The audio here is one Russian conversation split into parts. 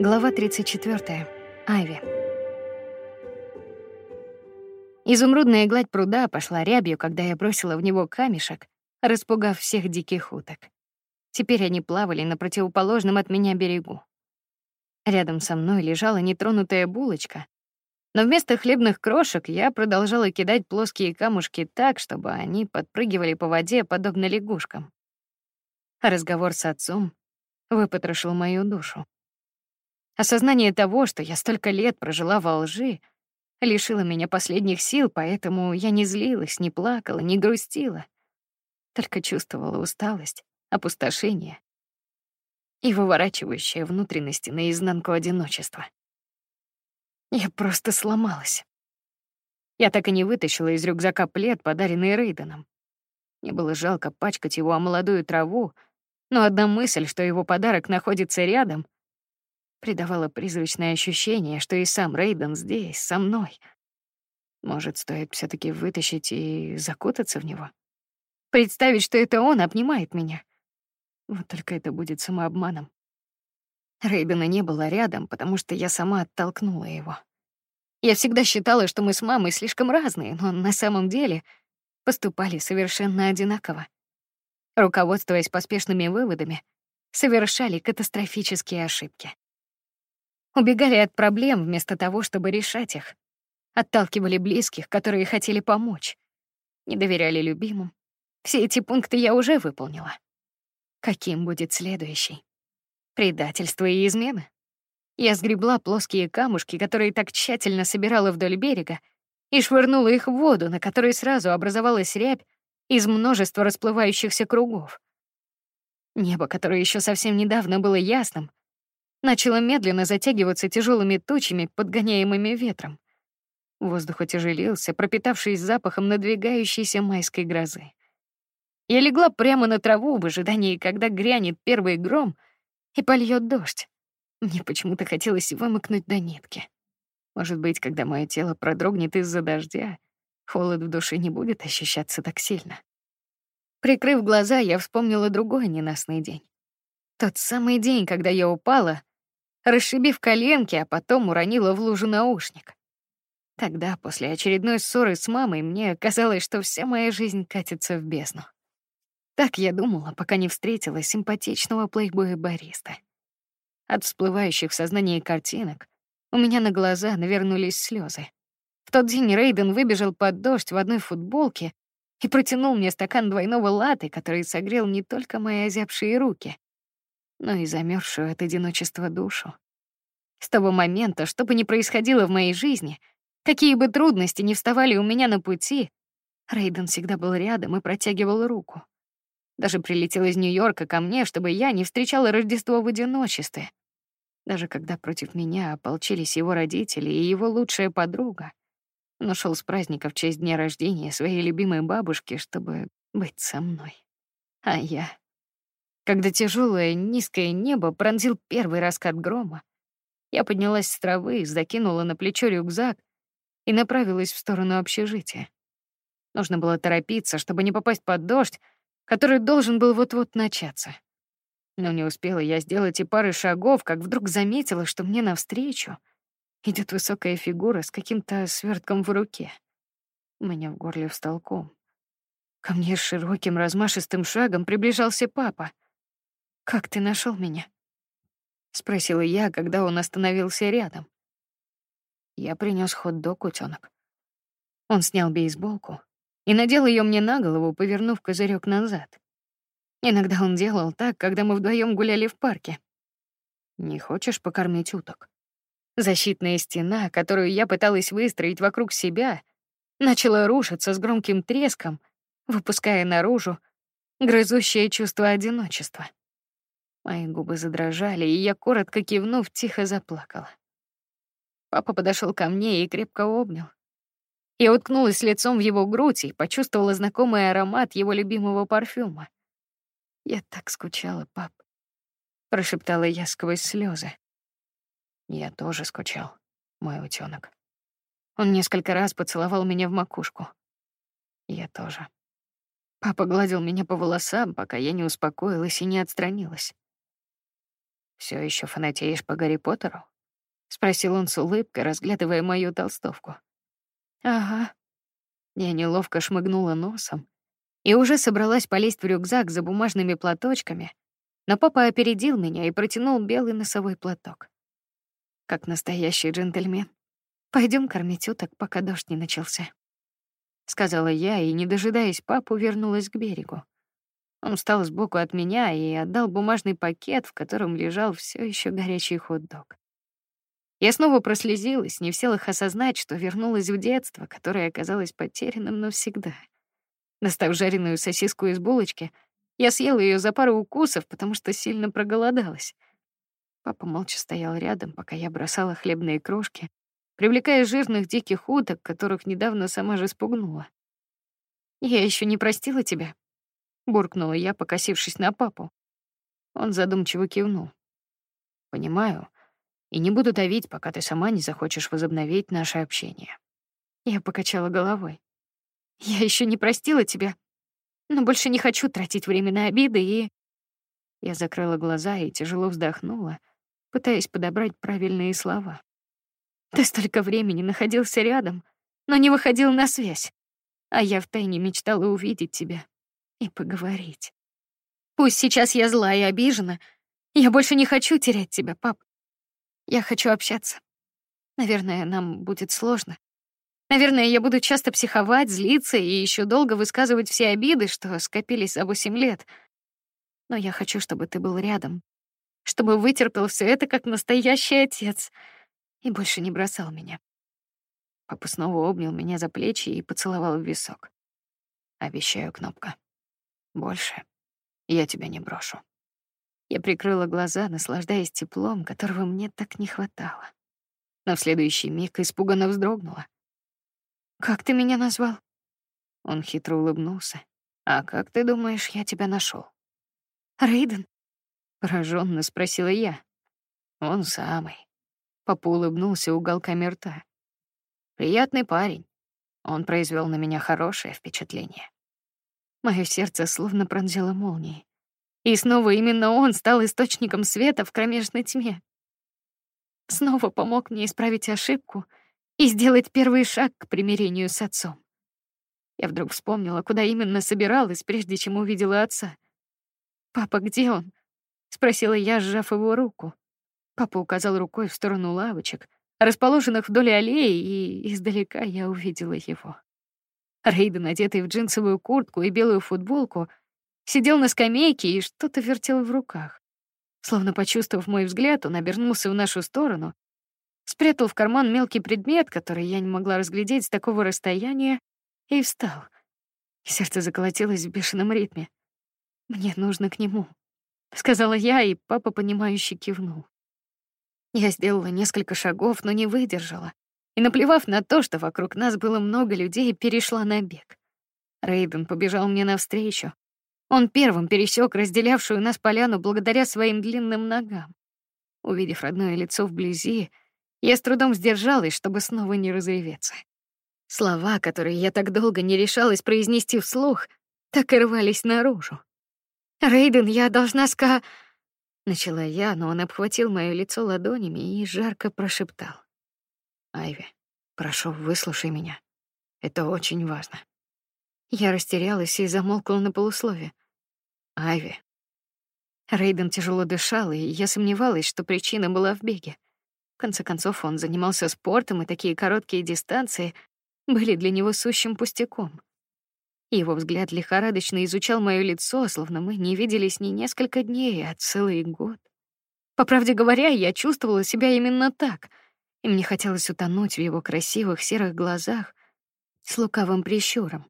Глава 34. Айви. Изумрудная гладь пруда пошла рябью, когда я бросила в него камешек, распугав всех диких уток. Теперь они плавали на противоположном от меня берегу. Рядом со мной лежала нетронутая булочка, но вместо хлебных крошек я продолжала кидать плоские камушки так, чтобы они подпрыгивали по воде, подобно лягушкам. Разговор с отцом выпотрошил мою душу. Осознание того, что я столько лет прожила во лжи, лишило меня последних сил, поэтому я не злилась, не плакала, не грустила. Только чувствовала усталость, опустошение и выворачивающее внутренности наизнанку одиночества. Я просто сломалась. Я так и не вытащила из рюкзака плед, подаренный Рейденом. Мне было жалко пачкать его о молодую траву, но одна мысль, что его подарок находится рядом — придавало призрачное ощущение, что и сам Рейден здесь, со мной. Может, стоит все таки вытащить и закутаться в него? Представить, что это он обнимает меня. Вот только это будет самообманом. Рейдена не было рядом, потому что я сама оттолкнула его. Я всегда считала, что мы с мамой слишком разные, но на самом деле поступали совершенно одинаково. Руководствуясь поспешными выводами, совершали катастрофические ошибки. Убегали от проблем вместо того, чтобы решать их. Отталкивали близких, которые хотели помочь. Не доверяли любимым. Все эти пункты я уже выполнила. Каким будет следующий? Предательство и измены? Я сгребла плоские камушки, которые так тщательно собирала вдоль берега, и швырнула их в воду, на которой сразу образовалась рябь из множества расплывающихся кругов. Небо, которое еще совсем недавно было ясным, начало медленно затягиваться тяжелыми тучами, подгоняемыми ветром. Воздух отяжелился, пропитавшись запахом надвигающейся майской грозы. Я легла прямо на траву в ожидании, когда грянет первый гром и польет дождь. Мне почему-то хотелось вымокнуть до нитки. Может быть, когда мое тело продрогнет из-за дождя, холод в душе не будет ощущаться так сильно. Прикрыв глаза, я вспомнила другой ненастный день. Тот самый день, когда я упала расшибив коленки, а потом уронила в лужу наушник. Тогда, после очередной ссоры с мамой, мне казалось, что вся моя жизнь катится в бездну. Так я думала, пока не встретила симпатичного плейбоя-бариста. От всплывающих в сознании картинок у меня на глаза навернулись слезы. В тот день Рейден выбежал под дождь в одной футболке и протянул мне стакан двойного латы, который согрел не только мои озябшие руки, но и замерзшую от одиночества душу. С того момента, что бы ни происходило в моей жизни, какие бы трудности ни вставали у меня на пути, Рейден всегда был рядом и протягивал руку. Даже прилетел из Нью-Йорка ко мне, чтобы я не встречала Рождество в одиночестве. Даже когда против меня ополчились его родители и его лучшая подруга, он ушел с праздника в честь дня рождения своей любимой бабушки, чтобы быть со мной. А я когда тяжелое низкое небо пронзил первый раскат грома, я поднялась с травы, закинула на плечо рюкзак и направилась в сторону общежития. Нужно было торопиться, чтобы не попасть под дождь, который должен был вот-вот начаться. Но не успела я сделать и пары шагов, как вдруг заметила, что мне навстречу идет высокая фигура с каким-то свертком в руке. У меня в горле встал ком. Ко мне широким размашистым шагом приближался папа. Как ты нашел меня? спросила я, когда он остановился рядом. Я принес хот-дог, утёнок. Он снял бейсболку и надел ее мне на голову, повернув козырек назад. Иногда он делал так, когда мы вдвоем гуляли в парке. Не хочешь покормить уток? Защитная стена, которую я пыталась выстроить вокруг себя, начала рушиться с громким треском, выпуская наружу грызущее чувство одиночества. Мои губы задрожали, и я, коротко кивнув, тихо заплакала. Папа подошел ко мне и крепко обнял. Я уткнулась лицом в его грудь и почувствовала знакомый аромат его любимого парфюма. «Я так скучала, пап», — прошептала я сквозь слезы. «Я тоже скучал, мой утёнок». Он несколько раз поцеловал меня в макушку. Я тоже. Папа гладил меня по волосам, пока я не успокоилась и не отстранилась. Все еще фанатеешь по Гарри Поттеру? спросил он с улыбкой, разглядывая мою толстовку. Ага. Я неловко шмыгнула носом и уже собралась полезть в рюкзак за бумажными платочками, но папа опередил меня и протянул белый носовой платок. Как настоящий джентльмен. Пойдем кормить уток, пока дождь не начался, сказала я и, не дожидаясь папу, вернулась к берегу. Он встал сбоку от меня и отдал бумажный пакет, в котором лежал все еще горячий хот-дог. Я снова прослезилась, не в силах осознать, что вернулась в детство, которое оказалось потерянным навсегда. Достав жареную сосиску из булочки, я съела ее за пару укусов, потому что сильно проголодалась. Папа молча стоял рядом, пока я бросала хлебные крошки, привлекая жирных диких уток, которых недавно сама же спугнула. Я еще не простила тебя, буркнула я, покосившись на папу. Он задумчиво кивнул. Понимаю, и не буду давить, пока ты сама не захочешь возобновить наше общение. Я покачала головой. Я еще не простила тебя, но больше не хочу тратить время на обиды и Я закрыла глаза и тяжело вздохнула, пытаясь подобрать правильные слова. Ты столько времени находился рядом, но не выходил на связь, а я втайне мечтала увидеть тебя и поговорить. Пусть сейчас я зла и обижена, я больше не хочу терять тебя, пап. Я хочу общаться. Наверное, нам будет сложно. Наверное, я буду часто психовать, злиться и еще долго высказывать все обиды, что скопились за восемь лет. Но я хочу, чтобы ты был рядом, чтобы вытерпел все это как настоящий отец и больше не бросал меня. Папа снова обнял меня за плечи и поцеловал в висок. Обещаю, кнопка. Больше я тебя не брошу. Я прикрыла глаза, наслаждаясь теплом, которого мне так не хватало. Но в следующий миг испуганно вздрогнула. Как ты меня назвал? Он хитро улыбнулся. А как ты думаешь, я тебя нашел? Рейден? Пораженно спросила я. Он самый. Папа улыбнулся уголками рта. Приятный парень. Он произвел на меня хорошее впечатление. Мое сердце словно пронзило молнией. И снова именно он стал источником света в кромешной тьме. Снова помог мне исправить ошибку и сделать первый шаг к примирению с отцом. Я вдруг вспомнила, куда именно собиралась, прежде чем увидела отца. «Папа, где он?» — спросила я, сжав его руку. Папа указал рукой в сторону лавочек, расположенных вдоль аллеи, и издалека я увидела его. Рейден, одетый в джинсовую куртку и белую футболку, сидел на скамейке и что-то вертел в руках. Словно почувствовав мой взгляд, он обернулся в нашу сторону, спрятал в карман мелкий предмет, который я не могла разглядеть с такого расстояния, и встал. Сердце заколотилось в бешеном ритме. «Мне нужно к нему», — сказала я, и папа, понимающе кивнул. Я сделала несколько шагов, но не выдержала, и, наплевав на то, что вокруг нас было много людей, перешла на бег. Рейден побежал мне навстречу, он первым пересек разделявшую нас поляну благодаря своим длинным ногам. Увидев родное лицо вблизи, я с трудом сдержалась, чтобы снова не разреветься. Слова, которые я так долго не решалась произнести вслух, так и рвались наружу. «Рейден, я должна ска...» Начала я, но он обхватил моё лицо ладонями и жарко прошептал. «Айви, прошу, выслушай меня. Это очень важно». Я растерялась и замолкла на полуслове. Айви. Рейден тяжело дышал, и я сомневалась, что причина была в беге. В конце концов, он занимался спортом, и такие короткие дистанции были для него сущим пустяком. Его взгляд лихорадочно изучал моё лицо, словно мы не виделись не несколько дней, а целый год. По правде говоря, я чувствовала себя именно так, и мне хотелось утонуть в его красивых серых глазах с лукавым прищуром.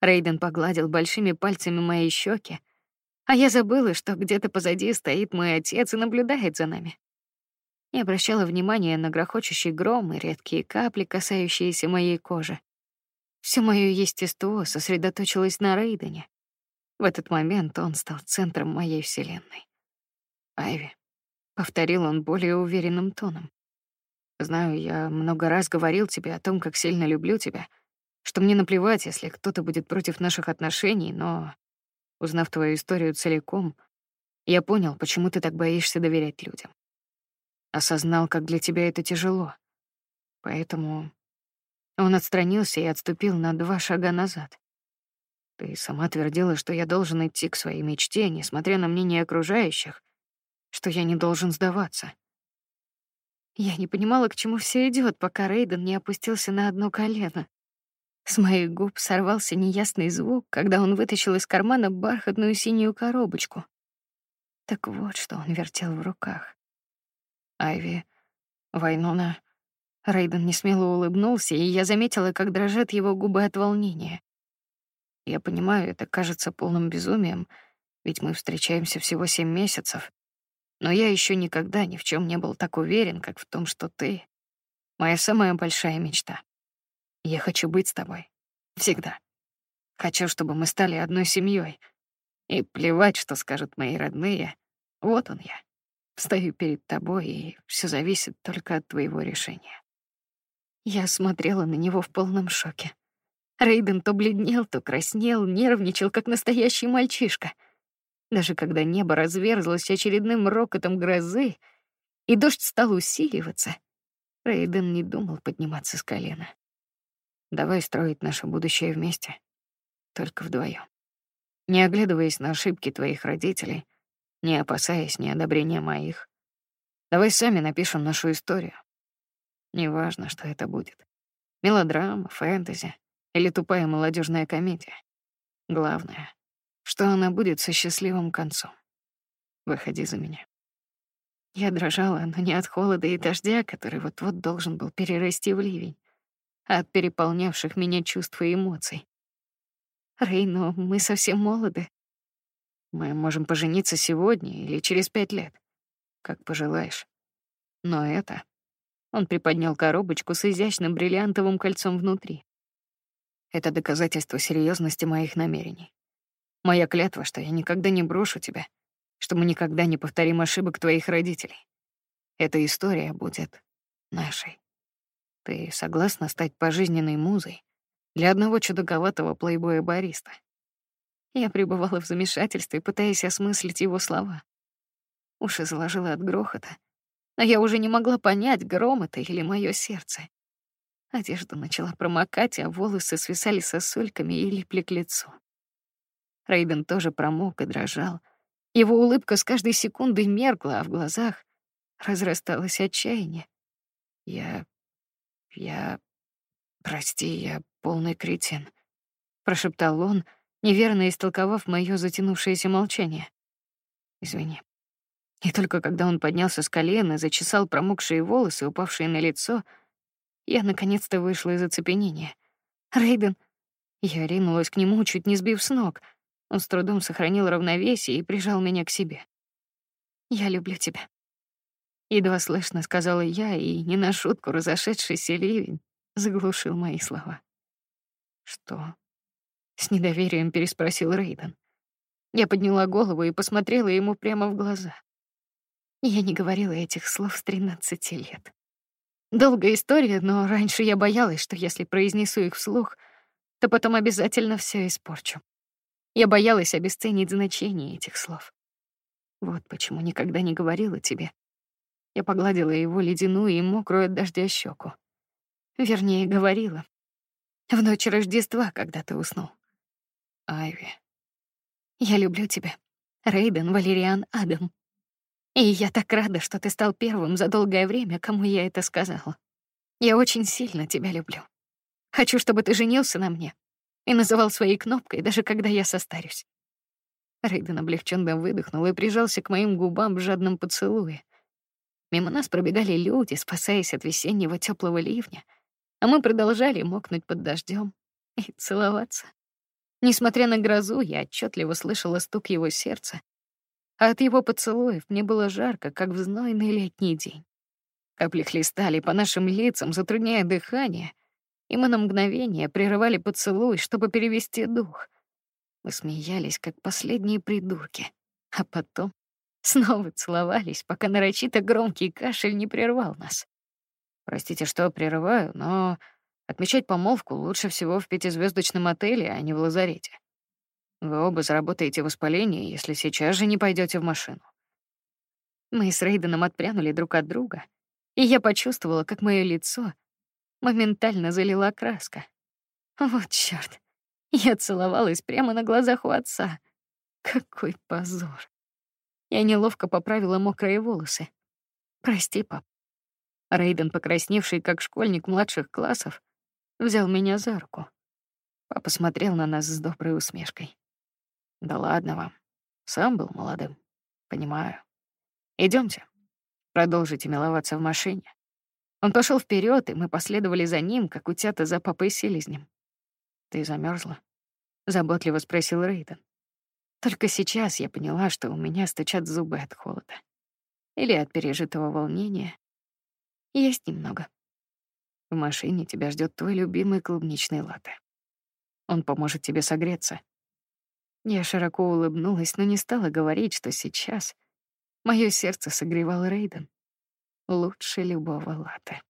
Рейден погладил большими пальцами мои щеки, а я забыла, что где-то позади стоит мой отец и наблюдает за нами. Не обращала внимания на грохочущий гром и редкие капли, касающиеся моей кожи. Все мое естество сосредоточилось на Рейдене. В этот момент он стал центром моей вселенной. Айви, повторил он более уверенным тоном. Знаю, я много раз говорил тебе о том, как сильно люблю тебя, что мне наплевать, если кто-то будет против наших отношений, но Узнав твою историю целиком, Я понял, почему ты так боишься доверять людям. Осознал, как для тебя это тяжело. Поэтому он отстранился и отступил на два шага назад. Ты сама твердила, что я должен идти к своей мечте, несмотря на мнение окружающих, что я не должен сдаваться. Я не понимала, к чему все идет, пока Рейден не опустился на одно колено. С моих губ сорвался неясный звук, когда он вытащил из кармана бархатную синюю коробочку. Так вот, что он вертел в руках. Айви, Вайнона. Рейден несмело улыбнулся, и я заметила, как дрожат его губы от волнения. Я понимаю, это кажется полным безумием, ведь мы встречаемся всего семь месяцев. Но я еще никогда ни в чем не был так уверен, как в том, что ты — моя самая большая мечта. Я хочу быть с тобой. Всегда. Хочу, чтобы мы стали одной семьей. И плевать, что скажут мои родные. Вот он я. Стою перед тобой, и все зависит только от твоего решения. Я смотрела на него в полном шоке. Рейден то бледнел, то краснел, нервничал, как настоящий мальчишка. Даже когда небо разверзлось очередным рокотом грозы, и дождь стал усиливаться, Рейден не думал подниматься с колена. Давай строить наше будущее вместе, только вдвоем. Не оглядываясь на ошибки твоих родителей — не опасаясь неодобрения моих. Давай сами напишем нашу историю. Неважно, что это будет. Мелодрама, фэнтези или тупая молодежная комедия. Главное, что она будет со счастливым концом. Выходи за меня. Я дрожала, но не от холода и дождя, который вот-вот должен был перерасти в ливень, а от переполнявших меня чувств и эмоций. Рейно, мы совсем молоды. Мы можем пожениться сегодня или через пять лет, как пожелаешь. Но это... Он приподнял коробочку с изящным бриллиантовым кольцом внутри. Это доказательство серьезности моих намерений. Моя клятва, что я никогда не брошу тебя, что мы никогда не повторим ошибок твоих родителей. Эта история будет нашей. Ты согласна стать пожизненной музой для одного чудаковатого плейбоя-бариста? Я пребывала в замешательстве, пытаясь осмыслить его слова. Уши заложила от грохота, но я уже не могла понять, гром это или мое сердце. Одежда начала промокать, а волосы свисали сосульками и липли к лицу. Рейден тоже промок и дрожал. Его улыбка с каждой секундой меркла, а в глазах разрасталось отчаяние. Я... я... Прости, я полный кретин, прошептал он, — неверно истолковав моё затянувшееся молчание. Извини. И только когда он поднялся с колена, зачесал промокшие волосы, упавшие на лицо, я наконец-то вышла из оцепенения. Рейден, я ринулась к нему, чуть не сбив с ног. Он с трудом сохранил равновесие и прижал меня к себе. Я люблю тебя. Едва слышно сказала я, и не на шутку разошедшийся ливень заглушил мои слова. Что? С недоверием переспросил Рейден. Я подняла голову и посмотрела ему прямо в глаза. Я не говорила этих слов с 13 лет. Долгая история, но раньше я боялась, что если произнесу их вслух, то потом обязательно все испорчу. Я боялась обесценить значение этих слов. Вот почему никогда не говорила тебе. Я погладила его ледяную и мокрую от дождя щеку. Вернее, говорила. В ночь Рождества, когда ты уснул. Айви. Я люблю тебя. Рейден Валериан Адам. И я так рада, что ты стал первым за долгое время, кому я это сказала. Я очень сильно тебя люблю. Хочу, чтобы ты женился на мне и называл своей кнопкой, даже когда я состарюсь. Рейден облегченно выдохнул и прижался к моим губам в жадном поцелуе. Мимо нас пробегали люди, спасаясь от весеннего теплого ливня, а мы продолжали мокнуть под дождем и целоваться. Несмотря на грозу, я отчетливо слышала стук его сердца, а от его поцелуев мне было жарко, как в знойный летний день. Капли хлестали по нашим лицам, затрудняя дыхание, и мы на мгновение прерывали поцелуй, чтобы перевести дух. Мы смеялись, как последние придурки, а потом снова целовались, пока нарочито громкий кашель не прервал нас. Простите, что прерываю, но Отмечать помолвку лучше всего в пятизвездочном отеле, а не в лазарете. Вы оба заработаете воспаление, если сейчас же не пойдете в машину. Мы с Рейденом отпрянули друг от друга, и я почувствовала, как мое лицо моментально залила краска. Вот чёрт. Я целовалась прямо на глазах у отца. Какой позор. Я неловко поправила мокрые волосы. Прости, пап. Рейден, покрасневший как школьник младших классов, взял меня за руку. Папа смотрел на нас с доброй усмешкой. Да ладно вам. Сам был молодым. Понимаю. Идемте. Продолжите миловаться в машине. Он пошел вперед, и мы последовали за ним, как утята за папой селезнем. Ты замерзла? заботливо спросил Рейден. Только сейчас я поняла, что у меня стучат зубы от холода. Или от пережитого волнения. Есть немного. В машине тебя ждет твой любимый клубничный латте. Он поможет тебе согреться. Я широко улыбнулась, но не стала говорить, что сейчас мое сердце согревал Рейден лучше любого латте.